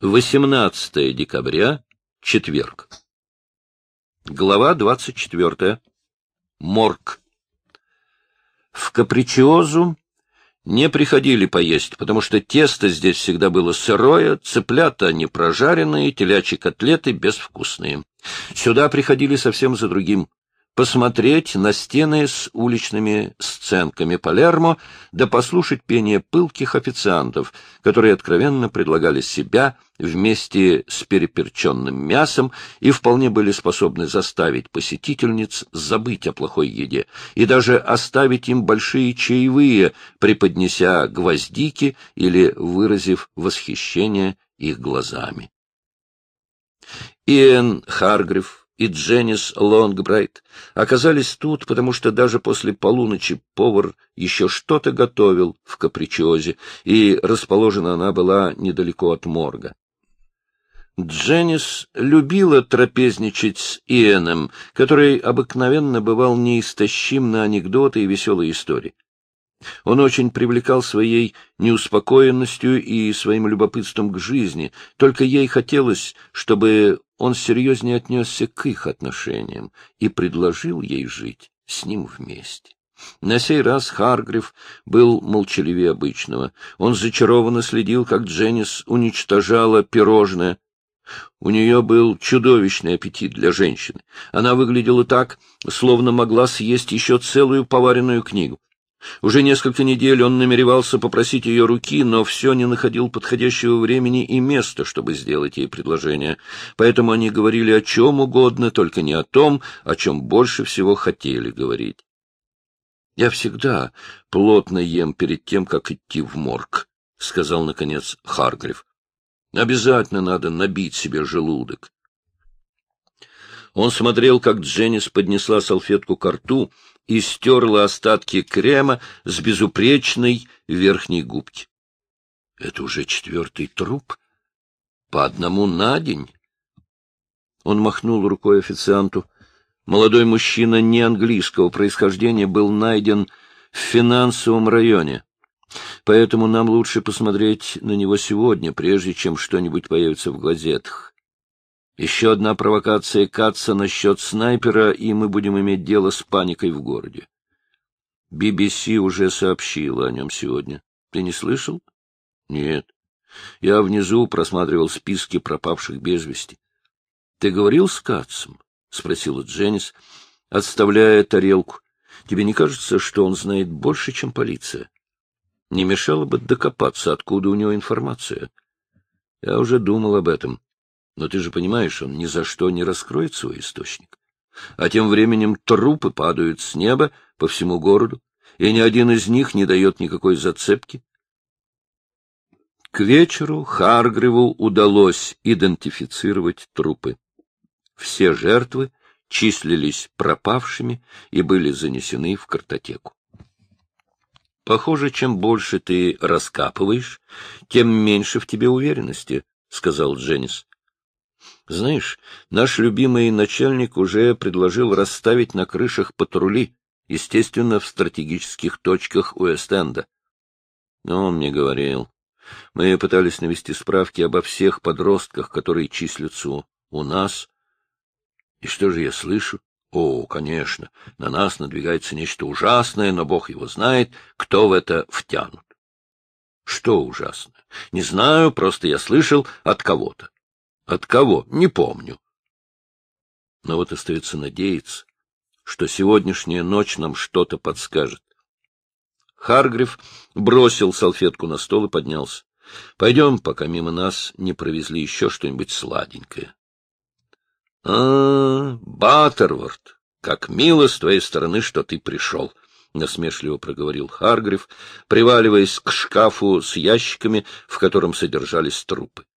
18 декабря, четверг. Глава 24. Морг. В Капричиозу не приходили поесть, потому что тесто здесь всегда было сырое, цыплята не прожаренные, телячьи котлеты безвкусные. Сюда приходили совсем за другим посмотреть на стены с уличными сценками Палермо, да послушать пение пылких официантов, которые откровенно предлагали себя вместе с переперченным мясом и вполне были способны заставить посетительниц забыть о плохой еде и даже оставить им большие чаевые, преподнеся гвоздики или выразив восхищение их глазами. Иэн Харгрив и Дженнис Лонгбрайт оказались тут, потому что даже после полуночи повар еще что-то готовил в Капричозе, и расположена она была недалеко от морга. Дженнис любила трапезничать с Иэном, который обыкновенно бывал неистощим на анекдоты и веселые истории. Он очень привлекал своей неуспокоенностью и своим любопытством к жизни, только ей хотелось, чтобы он серьезнее отнесся к их отношениям и предложил ей жить с ним вместе. На сей раз Харгрив был молчаливее обычного. Он зачарованно следил, как Дженнис уничтожала пирожное. У нее был чудовищный аппетит для женщины. Она выглядела так, словно могла съесть еще целую поваренную книгу. Уже несколько недель он намеревался попросить ее руки, но все не находил подходящего времени и места, чтобы сделать ей предложение. Поэтому они говорили о чем угодно, только не о том, о чем больше всего хотели говорить. «Я всегда плотно ем перед тем, как идти в морг», — сказал, наконец, Харгрив. «Обязательно надо набить себе желудок». Он смотрел, как Дженнис поднесла салфетку к рту и стерла остатки крема с безупречной верхней губки. Это уже четвертый труп? По одному на день? Он махнул рукой официанту. Молодой мужчина не английского происхождения был найден в финансовом районе. Поэтому нам лучше посмотреть на него сегодня, прежде чем что-нибудь появится в газетах. Еще одна провокация Катца насчет снайпера, и мы будем иметь дело с паникой в городе. BBC уже сообщила о нем сегодня. Ты не слышал? Нет. Я внизу просматривал списки пропавших без вести. Ты говорил с Катцем? — спросила Дженнис, отставляя тарелку. — Тебе не кажется, что он знает больше, чем полиция? Не мешало бы докопаться, откуда у него информация. Я уже думал об этом. Но ты же понимаешь, он ни за что не раскроет свой источник. А тем временем трупы падают с неба по всему городу, и ни один из них не дает никакой зацепки. К вечеру Харгриву удалось идентифицировать трупы. Все жертвы числились пропавшими и были занесены в картотеку. Похоже, чем больше ты раскапываешь, тем меньше в тебе уверенности, — сказал Дженнис. Знаешь, наш любимый начальник уже предложил расставить на крышах патрули, естественно, в стратегических точках Уэст-Энда. Он мне говорил. Мы пытались навести справки обо всех подростках, которые числятся у нас. И что же я слышу? О, конечно, на нас надвигается нечто ужасное, но Бог его знает, кто в это втянут. Что ужасно? Не знаю, просто я слышал от кого-то. От кого? Не помню. Но вот остается надеяться, что сегодняшняя ночь нам что-то подскажет. Харгрив бросил салфетку на стол и поднялся. Пойдем, пока мимо нас не провезли еще что-нибудь сладенькое. — А, Баттерворд, как мило с твоей стороны, что ты пришел, — насмешливо проговорил Харгрив, приваливаясь к шкафу с ящиками, в котором содержались трупы.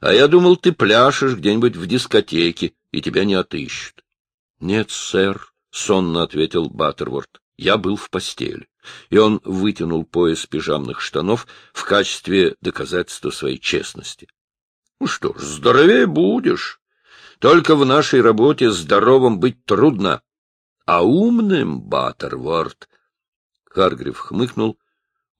А я думал, ты пляшешь где-нибудь в дискотеке, и тебя не отыщут. — Нет, сэр, — сонно ответил Баттерворд. — Я был в постели. И он вытянул пояс пижамных штанов в качестве доказательства своей честности. — Ну что ж, здоровее будешь. Только в нашей работе здоровым быть трудно. А умным, Баттерворд... Харгрив хмыкнул.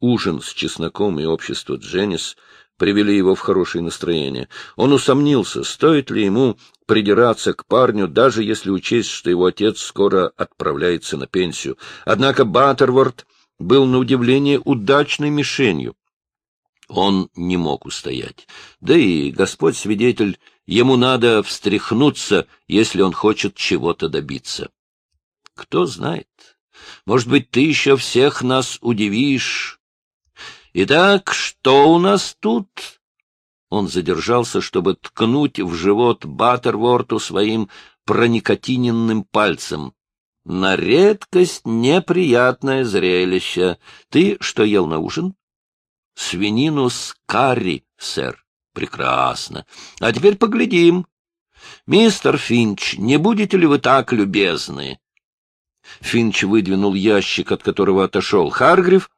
Ужин с чесноком и общество Дженнис привели его в хорошее настроение. Он усомнился, стоит ли ему придираться к парню, даже если учесть, что его отец скоро отправляется на пенсию. Однако Баттерворд был на удивление удачной мишенью. Он не мог устоять. Да и Господь свидетель, ему надо встряхнуться, если он хочет чего-то добиться. Кто знает, может быть, ты еще всех нас удивишь. Итак, что у нас тут? Он задержался, чтобы ткнуть в живот Баттерворту своим проникотиненным пальцем. На редкость неприятное зрелище. Ты что ел на ужин? Свинину с карри, сэр. Прекрасно. А теперь поглядим. Мистер Финч, не будете ли вы так любезны? Финч выдвинул ящик, от которого отошел Харгрив,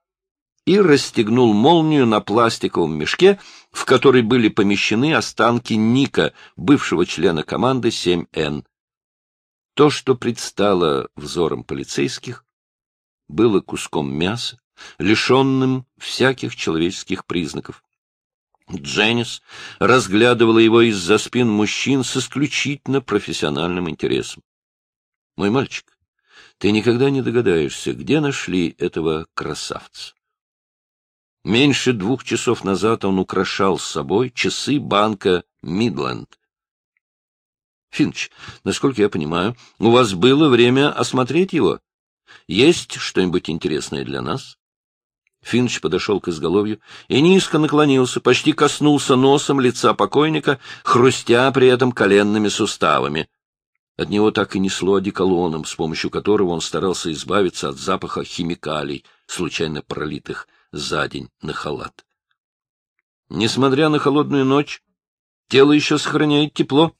и расстегнул молнию на пластиковом мешке, в который были помещены останки Ника, бывшего члена команды 7Н. То, что предстало взором полицейских, было куском мяса, лишенным всяких человеческих признаков. Дженнис разглядывала его из-за спин мужчин с исключительно профессиональным интересом. — Мой мальчик, ты никогда не догадаешься, где нашли этого красавца. Меньше двух часов назад он украшал с собой часы банка «Мидленд», Финч, насколько я понимаю, у вас было время осмотреть его? Есть что-нибудь интересное для нас? Финч подошел к изголовью и низко наклонился, почти коснулся носом лица покойника, хрустя при этом коленными суставами. От него так и несло одеколоном, с помощью которого он старался избавиться от запаха химикалий, случайно пролитых за день на халат. Несмотря на холодную ночь, тело еще сохраняет тепло.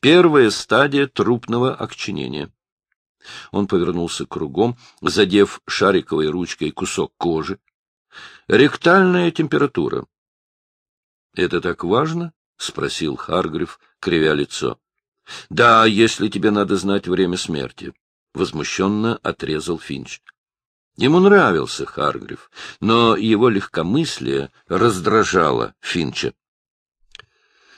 Первая стадия трупного окченения. Он повернулся кругом, задев шариковой ручкой кусок кожи. Ректальная температура. — Это так важно? — спросил Харгрив, кривя лицо. — Да, если тебе надо знать время смерти, — возмущенно отрезал Финч. Ему нравился Харгрив, но его легкомыслие раздражало Финча.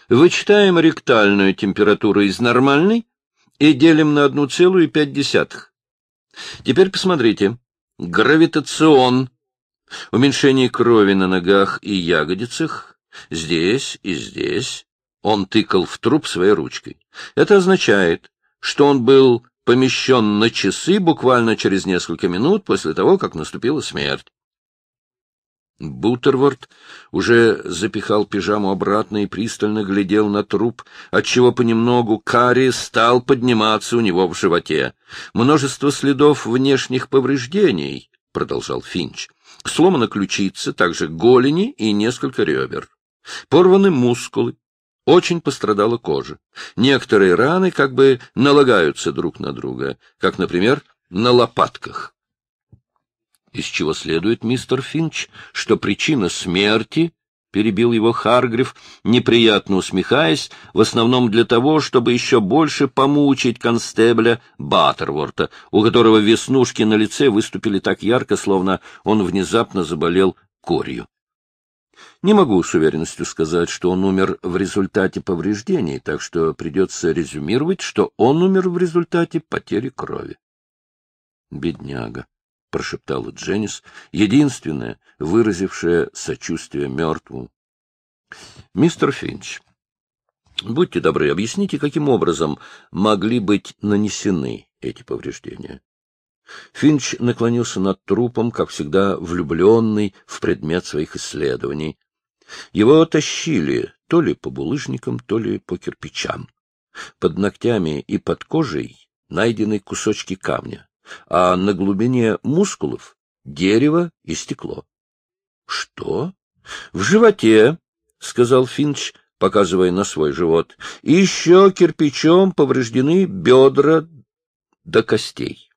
Вычитаем ректальную температуру из нормальной и делим на 1,5. Теперь посмотрите. Гравитацион. Уменьшение крови на ногах и ягодицах. Здесь и здесь. Он тыкал в труп своей ручкой. Это означает, что он был помещен на часы буквально через несколько минут после того, как наступила смерть. Бутерворд уже запихал пижаму обратно и пристально глядел на труп, отчего понемногу карри стал подниматься у него в животе. Множество следов внешних повреждений, — продолжал Финч. Сломана ключица, также голени и несколько ребер. Порваны мускулы. Очень пострадала кожа. Некоторые раны как бы налагаются друг на друга, как, например, на лопатках из чего следует, мистер Финч, что причина смерти, — перебил его Харгрив, неприятно усмехаясь, в основном для того, чтобы еще больше помучить констебля Баттерворта, у которого веснушки на лице выступили так ярко, словно он внезапно заболел корью. Не могу с уверенностью сказать, что он умер в результате повреждений, так что придется резюмировать, что он умер в результате потери крови. Бедняга. — прошептала Дженнис, единственная, выразившая сочувствие мертвому. — Мистер Финч, будьте добры, объясните, каким образом могли быть нанесены эти повреждения? Финч наклонился над трупом, как всегда влюбленный в предмет своих исследований. Его тащили то ли по булыжникам, то ли по кирпичам. Под ногтями и под кожей найдены кусочки камня а на глубине мускулов — дерево и стекло. — Что? — В животе, — сказал Финч, показывая на свой живот. — еще кирпичом повреждены бедра до костей.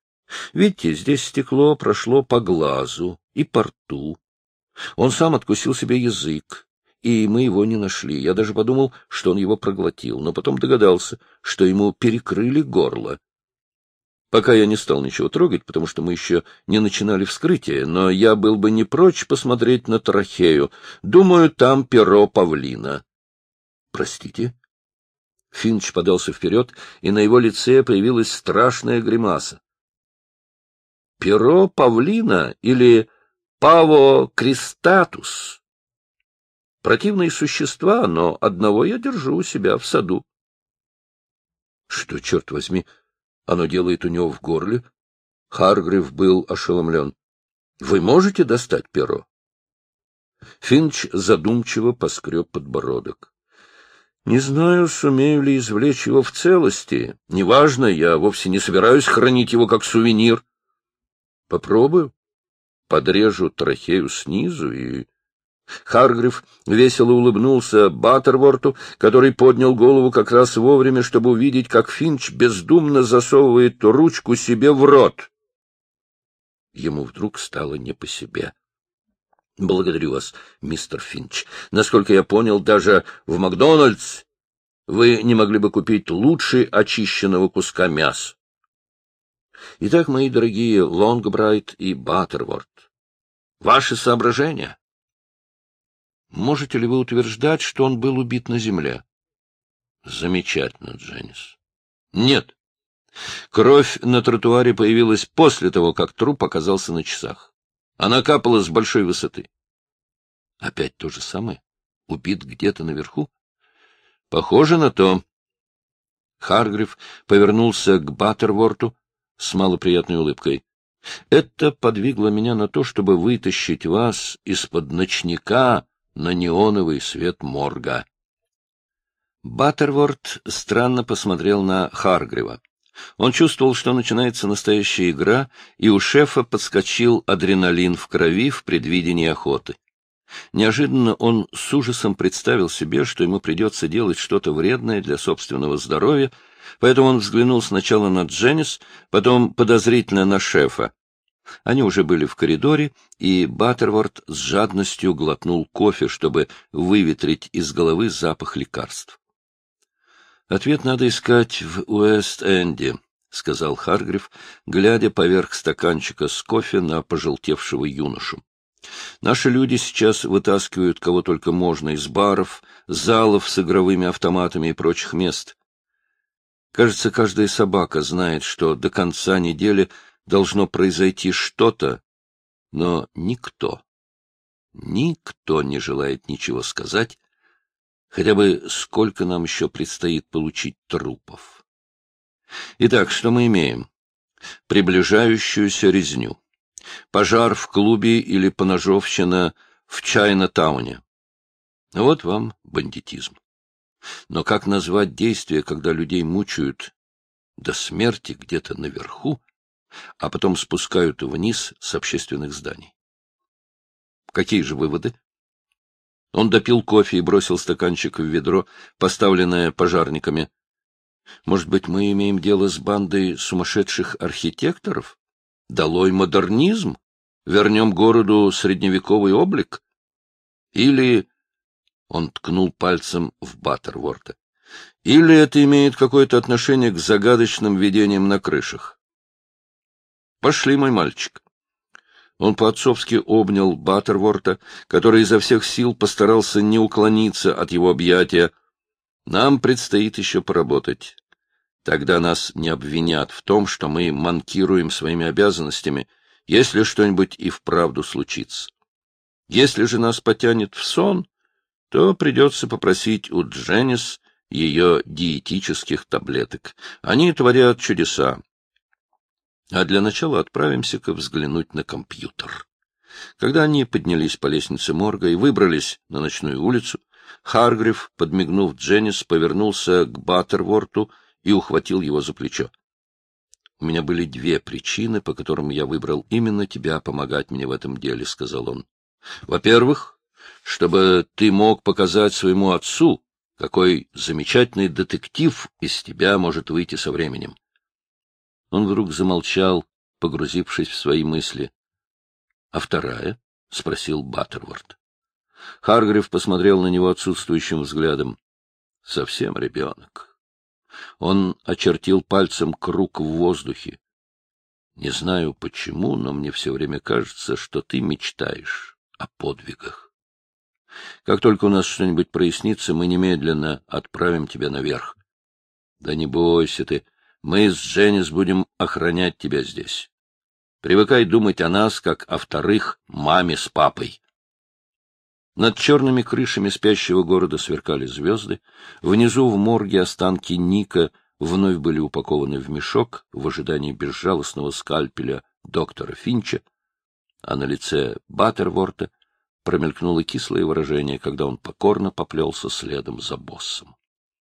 Видите, здесь стекло прошло по глазу и по рту. Он сам откусил себе язык, и мы его не нашли. Я даже подумал, что он его проглотил, но потом догадался, что ему перекрыли горло. Пока я не стал ничего трогать, потому что мы еще не начинали вскрытие, но я был бы не прочь посмотреть на трахею. Думаю, там перо павлина. — Простите? Финч подался вперед, и на его лице появилась страшная гримаса. — Перо павлина или паво кристатус? Противные существа, но одного я держу у себя в саду. — Что, черт возьми, — оно делает у него в горле. Харгрив был ошеломлен. — Вы можете достать перо? Финч задумчиво поскреб подбородок. — Не знаю, сумею ли извлечь его в целости. Неважно, я вовсе не собираюсь хранить его как сувенир. — Попробую. Подрежу трахею снизу и Харгрив весело улыбнулся Баттерворту, который поднял голову как раз вовремя, чтобы увидеть, как Финч бездумно засовывает ручку себе в рот. Ему вдруг стало не по себе. — Благодарю вас, мистер Финч. Насколько я понял, даже в Макдональдс вы не могли бы купить лучше очищенного куска мяса. Итак, мои дорогие Лонгбрайт и Баттерворт, ваши соображения? Можете ли вы утверждать, что он был убит на земле? Замечательно, Дженнис. Нет. Кровь на тротуаре появилась после того, как труп оказался на часах. Она капала с большой высоты. Опять то же самое? Убит где-то наверху? Похоже на то. Харгрив повернулся к Баттерворту с малоприятной улыбкой. Это подвигло меня на то, чтобы вытащить вас из-под ночника, на неоновый свет морга. Баттерворд странно посмотрел на Харгрива. Он чувствовал, что начинается настоящая игра, и у шефа подскочил адреналин в крови в предвидении охоты. Неожиданно он с ужасом представил себе, что ему придется делать что-то вредное для собственного здоровья, поэтому он взглянул сначала на Дженнис, потом подозрительно на шефа. Они уже были в коридоре, и Баттерворд с жадностью глотнул кофе, чтобы выветрить из головы запах лекарств. «Ответ надо искать в Уэст-Энде», — сказал Харгрив, глядя поверх стаканчика с кофе на пожелтевшего юношу. «Наши люди сейчас вытаскивают кого только можно из баров, залов с игровыми автоматами и прочих мест. Кажется, каждая собака знает, что до конца недели должно произойти что-то, но никто, никто не желает ничего сказать, хотя бы сколько нам еще предстоит получить трупов. Итак, что мы имеем? Приближающуюся резню. Пожар в клубе или поножовщина в Чайна-тауне. Вот вам бандитизм. Но как назвать действие, когда людей мучают до смерти где-то наверху, а потом спускают вниз с общественных зданий. Какие же выводы? Он допил кофе и бросил стаканчик в ведро, поставленное пожарниками. Может быть, мы имеем дело с бандой сумасшедших архитекторов? Долой модернизм? Вернем городу средневековый облик? Или... Он ткнул пальцем в Баттерворта. Или это имеет какое-то отношение к загадочным видениям на крышах? Пошли, мой мальчик. Он по-отцовски обнял Баттерворта, который изо всех сил постарался не уклониться от его объятия. Нам предстоит еще поработать. Тогда нас не обвинят в том, что мы манкируем своими обязанностями, если что-нибудь и вправду случится. Если же нас потянет в сон, то придется попросить у Дженнис ее диетических таблеток. Они творят чудеса. А для начала отправимся-ка взглянуть на компьютер. Когда они поднялись по лестнице морга и выбрались на ночную улицу, Харгрив, подмигнув Дженнис, повернулся к Баттерворту и ухватил его за плечо. — У меня были две причины, по которым я выбрал именно тебя помогать мне в этом деле, — сказал он. — Во-первых, чтобы ты мог показать своему отцу, какой замечательный детектив из тебя может выйти со временем. Он вдруг замолчал, погрузившись в свои мысли. — А вторая? — спросил Баттерворд. Харгрив посмотрел на него отсутствующим взглядом. — Совсем ребенок. Он очертил пальцем круг в воздухе. Не знаю почему, но мне все время кажется, что ты мечтаешь о подвигах. Как только у нас что-нибудь прояснится, мы немедленно отправим тебя наверх. Да не бойся ты, мы с Дженнис будем охранять тебя здесь. Привыкай думать о нас, как о вторых маме с папой. Над черными крышами спящего города сверкали звезды. Внизу в морге останки Ника вновь были упакованы в мешок в ожидании безжалостного скальпеля доктора Финча, а на лице Баттерворта промелькнуло кислое выражение, когда он покорно поплелся следом за боссом.